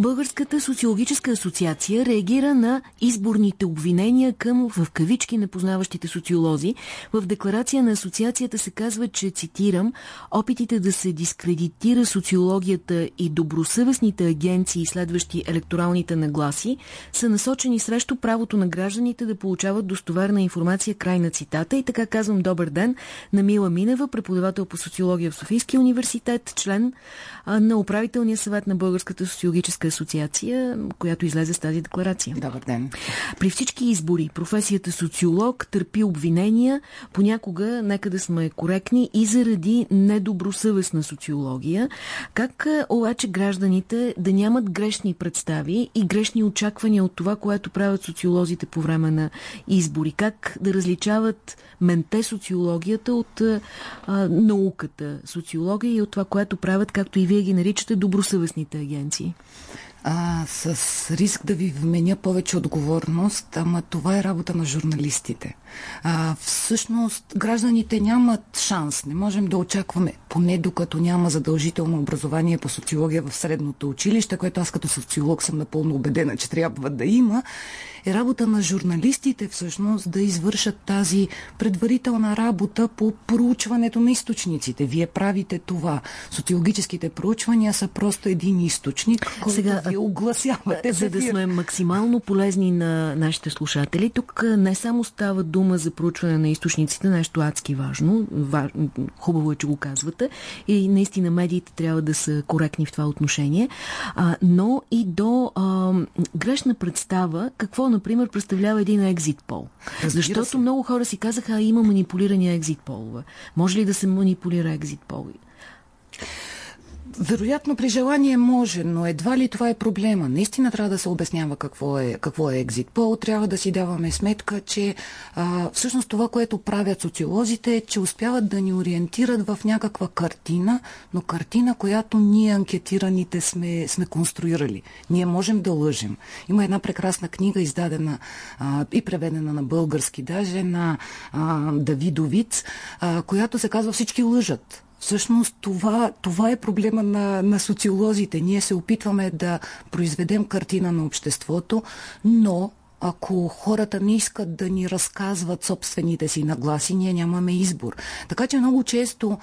Българската социологическа асоциация реагира на изборните обвинения към в кавички непознаващите социолози. В декларация на асоциацията се казва, че, цитирам, опитите да се дискредитира социологията и добросъвестните агенции, следващи електоралните нагласи, са насочени срещу правото на гражданите да получават достоверна информация, край на цитата. И така казвам добър ден на Мила Минева, преподавател по социология в Софийския университет, член на управителния съвет на Българската социологическа асоциация, която излезе с тази декларация. Добър ден. При всички избори професията социолог търпи обвинения, понякога, нека да сме коректни, и заради недобросъвестна социология. Как обаче гражданите да нямат грешни представи и грешни очаквания от това, което правят социолозите по време на избори? Как да различават менте социологията от а, науката социология и от това, което правят, както и вие ги наричате, добросъвестните агенции? А, с риск да ви вменя повече отговорност, ама това е работа на журналистите. А, всъщност, гражданите нямат шанс. Не можем да очакваме, поне докато няма задължително образование по социология в средното училище, което аз като социолог съм напълно убедена, че трябва да има, е работа на журналистите всъщност да извършат тази предварителна работа по проучването на източниците. Вие правите това. Социологическите проучвания са просто един източник, който Сега, вие огласявате. За да сме максимално полезни на нашите слушатели, тук не само става дума за проучване на източниците, нещо адски важно, хубаво е, че го казвате, и наистина медиите трябва да са коректни в това отношение, а, но и до а, грешна представа какво например, представлява един екзит пол. Защото се. много хора си казаха, а има манипулирани екзит полове. Може ли да се манипулира екзит пол? Вероятно при желание може, но едва ли това е проблема. Наистина трябва да се обяснява какво е, какво е екзит пол. Трябва да си даваме сметка, че а, всъщност това, което правят социолозите е, че успяват да ни ориентират в някаква картина, но картина, която ние анкетираните сме, сме конструирали. Ние можем да лъжим. Има една прекрасна книга, издадена а, и преведена на български, даже на а, Давидовиц, а, която се казва Всички лъжат. Всъщност това, това е проблема на, на социолозите. Ние се опитваме да произведем картина на обществото, но ако хората не искат да ни разказват собствените си нагласи, ние нямаме избор. Така че много често,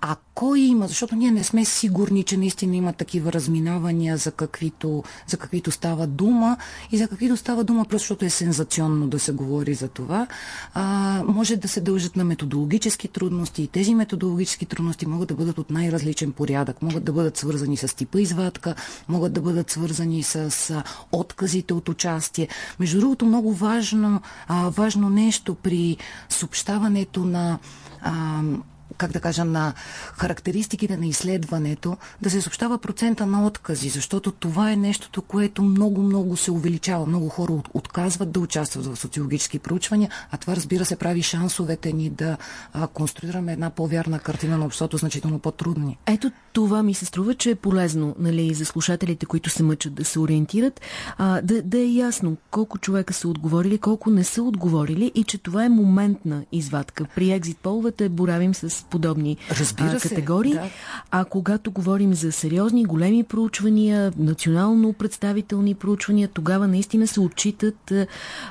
ако има, защото ние не сме сигурни, че наистина има такива разминавания, за каквито, за каквито става дума и за каквито става дума, просто защото е сензационно да се говори за това, а, може да се дължат на методологически трудности и тези методологически трудности могат да бъдат от най-различен порядък. Могат да бъдат свързани с типа извадка, могат да бъдат свързани с отказите от участие. Между другото, много важно, а, важно нещо при съобщаването на как да кажа, на характеристиките на изследването, да се съобщава процента на откази, защото това е нещото, което много-много се увеличава. Много хора отказват да участват в социологически проучвания, а това разбира се прави шансовете ни да а, конструираме една по-вярна картина на обществото значително по-трудни. Ето това ми се струва, че е полезно нали, за слушателите, които се мъчат да се ориентират, а, да, да е ясно колко човека са отговорили, колко не са отговорили и че това е моментна извадка. При екзит половете боравим с подобни а, категории. Се, да. А когато говорим за сериозни, големи проучвания, национално представителни проучвания, тогава наистина се отчитат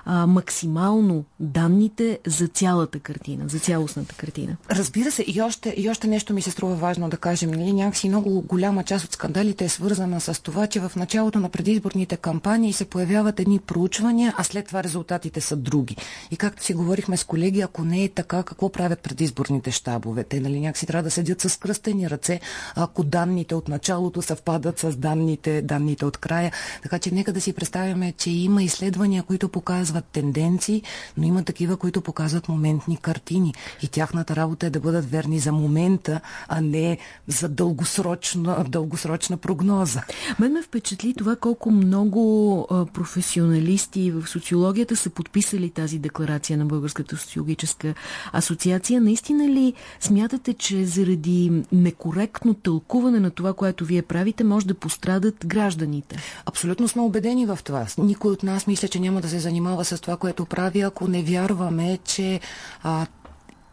а, максимално данните за цялата картина, за цялостната картина. Разбира се, и още, и още нещо ми се струва важно да кажем. Нали, някакси много голяма част от скандалите е свързана с това, че в началото на предизборните кампании се появяват едни проучвания, а след това резултатите са други. И както си говорихме с колеги, ако не е така, какво правят предизборните щабове? Членове. Те нали, някакси трябва да седят с кръстени ръце, ако данните от началото съвпадат с данните, данните от края. Така че нека да си представяме, че има изследвания, които показват тенденции, но има такива, които показват моментни картини. И тяхната работа е да бъдат верни за момента, а не за дългосрочна, дългосрочна прогноза. Мен ме впечатли това колко много професионалисти в социологията са подписали тази декларация на Българската социологическа асоциация. Наистина ли Смятате, че заради некоректно тълкуване на това, което вие правите, може да пострадат гражданите? Абсолютно сме убедени в това. Никой от нас мисля, че няма да се занимава с това, което прави, ако не вярваме, че а,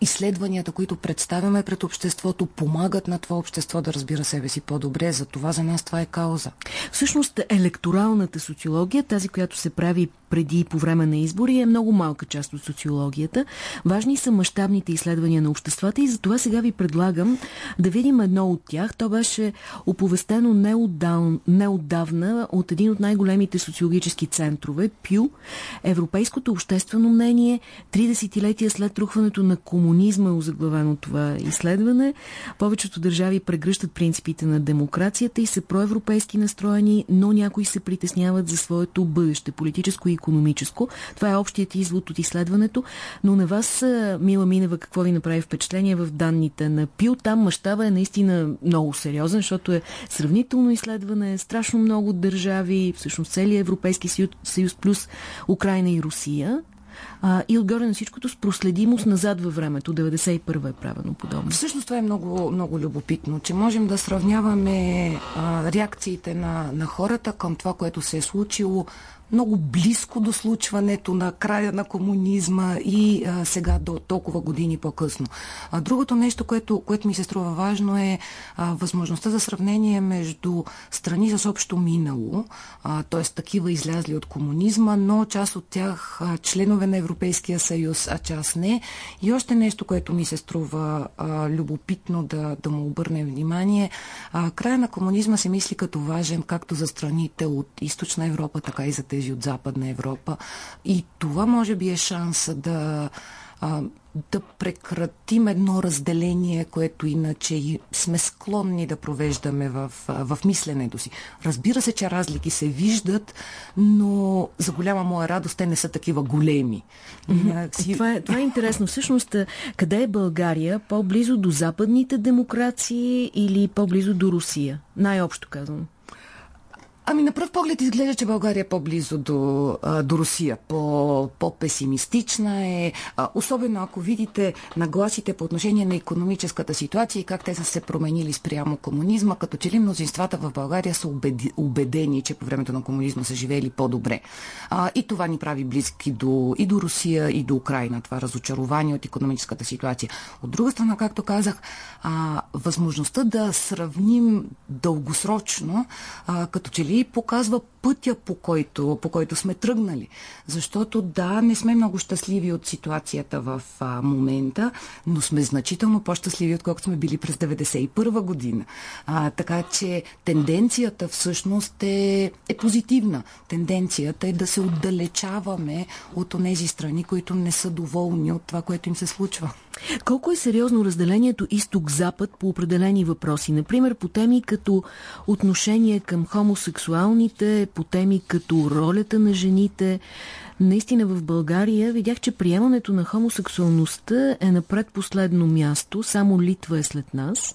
изследванията, които представяме пред обществото, помагат на това общество да разбира себе си по-добре. За това за нас това е кауза. Всъщност електоралната социология, тази, която се прави преди и по време на избори, е много малка част от социологията. Важни са мащабните изследвания на обществата и за това сега ви предлагам да видим едно от тях. То беше оповестено неотдавна от един от най-големите социологически центрове, ПЮ, Европейското обществено мнение, 30-летия след рухването на комунизма е озаглавено това изследване. Повечето държави прегръщат принципите на демокрацията и са проевропейски настроени, но някои се притесняват за своето бъдеще, политическо и економическо. Това е общият извод от изследването. Но на вас, Мила Минева, какво ви направи впечатление в данните на ПИО? Там мащаба е наистина много сериозен, защото е сравнително изследване, страшно много държави, всъщност целият Европейски съюз, съюз плюс Украина и Русия. А, и отгоре на всичкото с проследимост назад във времето. 91 е правено подобно. Всъщност това е много, много любопитно, че можем да сравняваме а, реакциите на, на хората към това, което се е случило много близко до случването на края на комунизма и а, сега до толкова години по-късно. А, другото нещо, което, което ми се струва важно е а, възможността за сравнение между страни с общо минало, т.е. такива излязли от комунизма, но част от тях а, членове на Европейския съюз, а част не. И още нещо, което ми се струва а, любопитно да, да му обърнем внимание. А, края на комунизма се мисли като важен както за страните от източна Европа, така и за тези тези от Западна Европа. И това може би е шанса да, а, да прекратим едно разделение, което иначе сме склонни да провеждаме в, в мисленето си. Разбира се, че разлики се виждат, но за голяма моя радост те не са такива големи. Това, е, това е интересно. Всъщност, къде е България? По-близо до западните демокрации или по-близо до Русия? Най-общо казвам. Ами на пръв поглед изглежда, че България е по-близо до, до Русия, по, по-песимистична е, особено ако видите нагласите по отношение на економическата ситуация и как те са се променили спрямо комунизма, като че ли мнозинствата в България са убедени, че по времето на комунизма са живели по-добре. И това ни прави близки до, и до Русия, и до Украина, това разочарование от економическата ситуация. От друга страна, както казах, а, възможността да сравним дългосрочно, а, като че ли показва пътя, по който, по който сме тръгнали. Защото да, не сме много щастливи от ситуацията в а, момента, но сме значително по-щастливи, отколкото сме били през 1991 година. А, така че тенденцията всъщност е, е позитивна. Тенденцията е да се отдалечаваме от тези страни, които не са доволни от това, което им се случва. Колко е сериозно разделението изток-запад по определени въпроси? Например, по теми като отношение към хомосексуалните, по теми като ролята на жените. Наистина в България видях, че приемането на хомосексуалността е на предпоследно място. Само Литва е след нас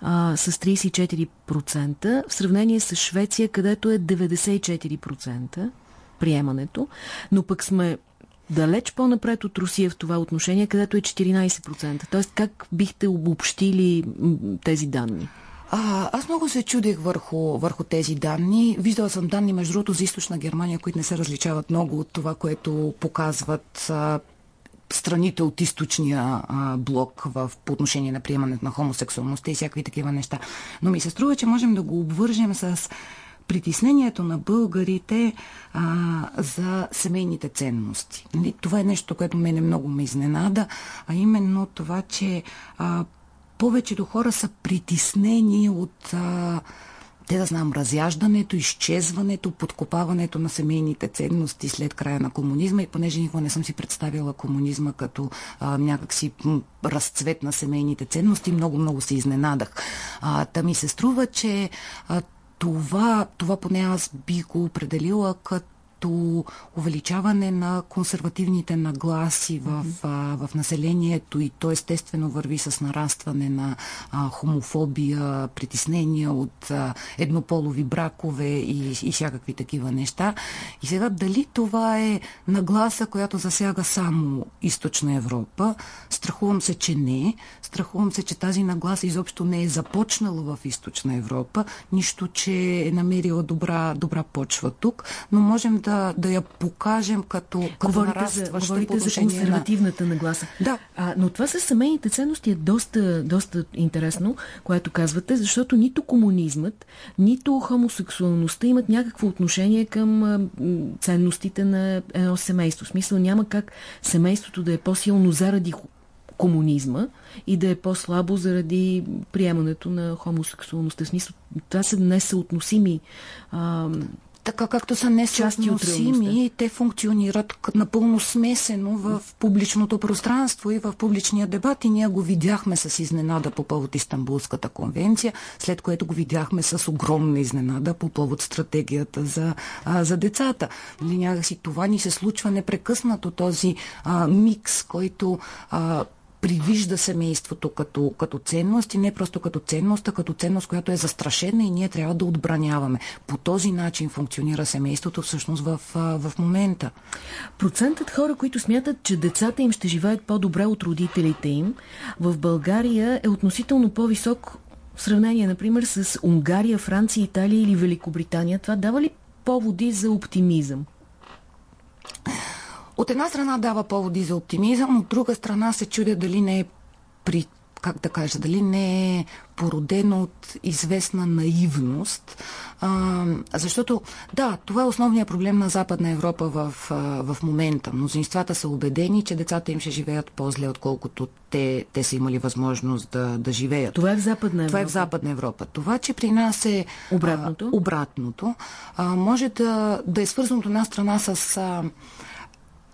а, с 34%, в сравнение с Швеция, където е 94% приемането, но пък сме далеч по-напред от Русия в това отношение, където е 14%. Тоест, как бихте обобщили тези данни? А, аз много се чудех върху, върху тези данни. Виждала съм данни, между другото, за източна Германия, които не се различават много от това, което показват а, страните от източния а, блок в, по отношение на приемането на хомосексуалността и всякакви такива неща. Но ми се струва, че можем да го обвържем с притеснението на българите а, за семейните ценности. Нали, това е нещо, което мене много ме изненада, а именно това, че а, повечето хора са притеснени от а, те да знам, разяждането, изчезването, подкопаването на семейните ценности след края на комунизма и понеже никога не съм си представила комунизма като а, някакси разцвет на семейните ценности, много-много се изненадах. А, та ми се струва, че а, това, това поне аз би го определила като като увеличаване на консервативните нагласи в, mm-hmm. в населението и то естествено върви с нарастване на а, хомофобия, притеснения от а, еднополови бракове и, и всякакви такива неща. И сега дали това е нагласа, която засяга само източна Европа? Страхувам се, че не. Страхувам се, че тази нагласа изобщо не е започнала в източна Европа, нищо, че е намерила добра, добра почва тук, но можем да да, да я покажем като, като говорите за, говорите за консервативната на... нагласа. Да. А, но това с семейните ценности е доста, доста интересно, което казвате, защото нито комунизмът, нито хомосексуалността имат някакво отношение към ценностите на едно семейство. В смисъл няма как семейството да е по-силно заради комунизма и да е по-слабо заради приемането на хомосексуалността. В смисъл, това са несъотносими а, така както са несъотносими, те функционират напълно смесено в публичното пространство и в публичния дебат. И ние го видяхме с изненада по повод Истанбулската конвенция, след което го видяхме с огромна изненада по повод стратегията за, а, за децата. Някакси това ни се случва непрекъснато, този а, микс, който а, привижда семейството като, като ценност и не просто като ценност, а като ценност, която е застрашена и ние трябва да отбраняваме. По този начин функционира семейството всъщност в, в момента. Процентът хора, които смятат, че децата им ще живеят по-добре от родителите им, в България е относително по-висок в сравнение, например, с Унгария, Франция, Италия или Великобритания. Това дава ли поводи за оптимизъм? От една страна дава поводи за оптимизъм, от друга страна се чудя дали не е при как да кажа, дали не е породено от известна наивност. А, защото, да, това е основният проблем на Западна Европа в, в момента. Мнозинствата са убедени, че децата им ще живеят по-зле, отколкото те, те са имали възможност да, да живеят. Това е в Западна Европа. Това е в Западна Европа. Това, че при нас е обратното, а, обратното а, може да, да е свързано от една страна с... А,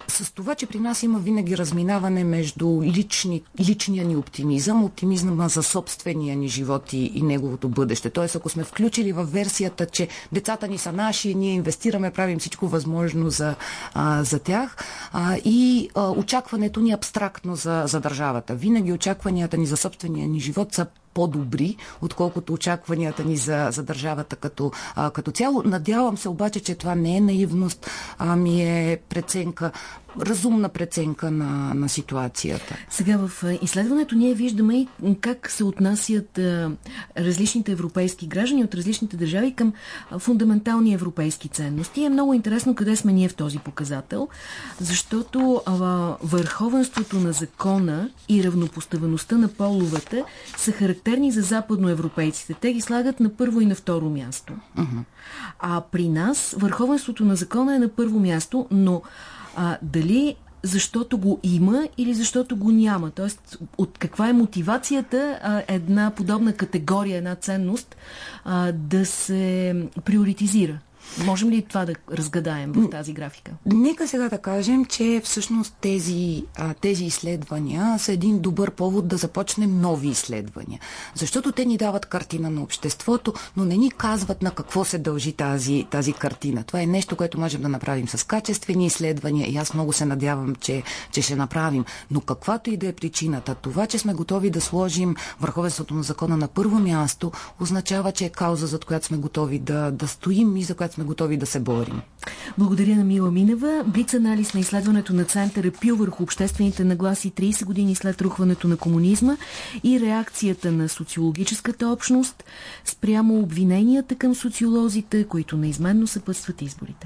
с това, че при нас има винаги разминаване между лични, личния ни оптимизъм, оптимизма за собствения ни живот и, и неговото бъдеще. Тоест, ако сме включили в версията, че децата ни са наши, ние инвестираме, правим всичко възможно за, а, за тях а, и а, очакването ни абстрактно за, за държавата. Винаги очакванията ни за собствения ни живот са по-добри, отколкото очакванията ни за, за държавата като, а, като цяло. Надявам се обаче, че това не е наивност, ами е преценка разумна преценка на, на ситуацията. Сега в изследването ние виждаме и как се отнасят а, различните европейски граждани от различните държави към а, фундаментални европейски ценности. Е много интересно къде сме ние в този показател, защото а, върховенството на закона и равнопоставеността на половете са характерни за западноевропейците. Те ги слагат на първо и на второ място. Uh -huh. А при нас върховенството на закона е на първо място, но а, дали защото го има или защото го няма. Тоест, от каква е мотивацията а, една подобна категория, една ценност а, да се приоритизира? Можем ли това да разгадаем в тази графика? Нека сега да кажем, че всъщност тези, тези изследвания са един добър повод да започнем нови изследвания. Защото те ни дават картина на обществото, но не ни казват на какво се дължи тази, тази картина. Това е нещо, което можем да направим с качествени изследвания и аз много се надявам, че, че ще направим. Но каквато и да е причината, това, че сме готови да сложим върховенството на закона на първо място, означава, че е кауза, за която сме готови да, да стоим и за която сме готови да се борим. Благодаря на Мила Минева. Блиц анализ на изследването на Центъра Пил върху обществените нагласи 30 години след рухването на комунизма и реакцията на социологическата общност спрямо обвиненията към социолозите, които неизменно съпътстват изборите.